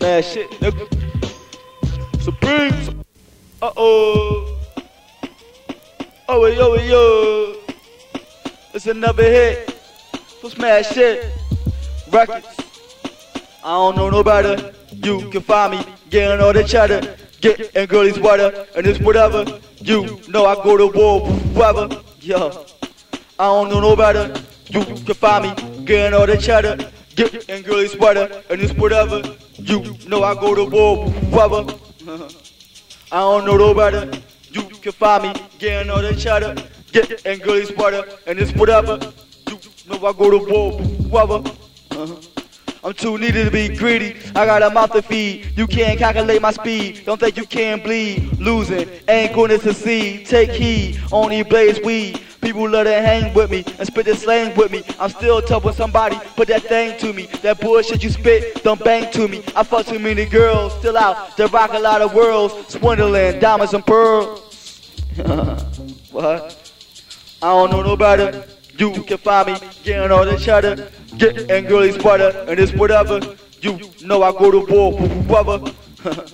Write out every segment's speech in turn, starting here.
Bad shit, nigga. Supreme. Uh oh. Oh, yo, yo. It's another hit. For smash shit. Records. I don't know no better. You can find me getting all the cheddar. Getting girlies water and it's whatever. You know I go to war with whoever. Yo. I don't know no better. You can find me getting all the cheddar. Getting girlies water and it's whatever. You know I go to war with. I don't know no better. You can find me getting all the cheddar. Getting girlies water and it's whatever. You know I go to war with whoever. Uh-huh. I'm too needy to be greedy. I got a mouth to feed. You can't calculate my speed. Don't think you can bleed. Losing ain't gonna succeed. Take heed. Only blaze weed. People love to hang with me and spit the slang with me. I'm still tough when somebody put that thing to me. That bullshit you spit, don't bang to me. I fuck too many girls, still out. They rock a lot of worlds. Swindling, diamonds and pearls. what? I don't know no better. You can find me getting all the cheddar, getting girlies butter, and it's whatever. You know I go to war with whoever.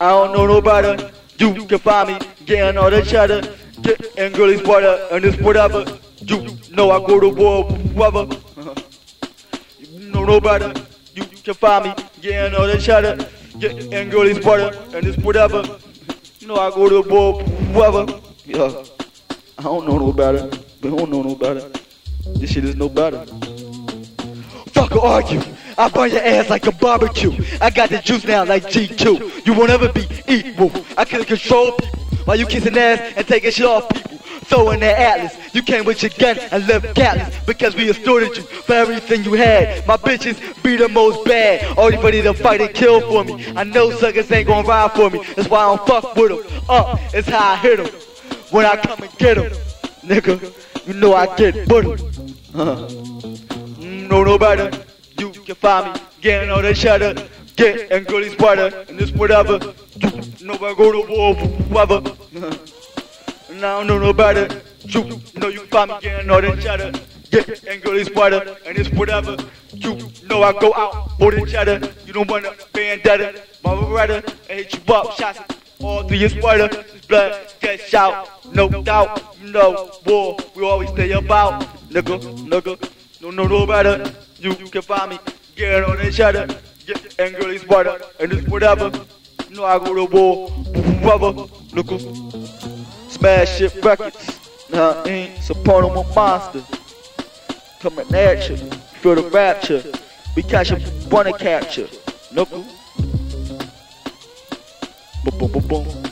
I don't know no better. You can find me getting all the cheddar, getting girlies butter, and it's whatever. You know I go to war with whoever. You know no better. You can find me getting all the cheddar, getting girlies butter, and it's whatever. You know I go to war with whoever. Yeah. I don't know no better. But don't know no better. This shit is no better. Fuck argue. I burn your ass like a barbecue. I got the juice now like G2. You won't ever be equal. I can control people while you kissing ass and taking shit off people. Throwing that atlas. You came with your gun and left callous because we extorted you for everything you had. My bitches be the most bad. Always ready to fight and kill for me. I know suckers ain't gonna ride for me. That's why I don't fuck with them. Up, it's how I hit them. When I come and get them. Nigga. You know I get butter. Uh, no, no better. You can find me getting all that cheddar, getting girlies butter, and this whatever. You know I go to war with whoever. Now no, no better. You know you find me getting all that cheddar, getting girlies butter, and this whatever. You know I go out for the cheddar. You don't want a vendetta, my Beretta, and hit you up, shots all through your sweater. Blood get shout, no doubt. You know, war, we always stay about. Nigga, nigga, no, no, no better. You can find me, get on the cheddar, get and girlies butter, and this whatever. You know I go to war, whoever, nigga. Smash shit records. Nah, ain't supporting my monster. Coming at you, feel the rapture. We catch you, wanna capture. Nigga. Boom, boom, boom, boom.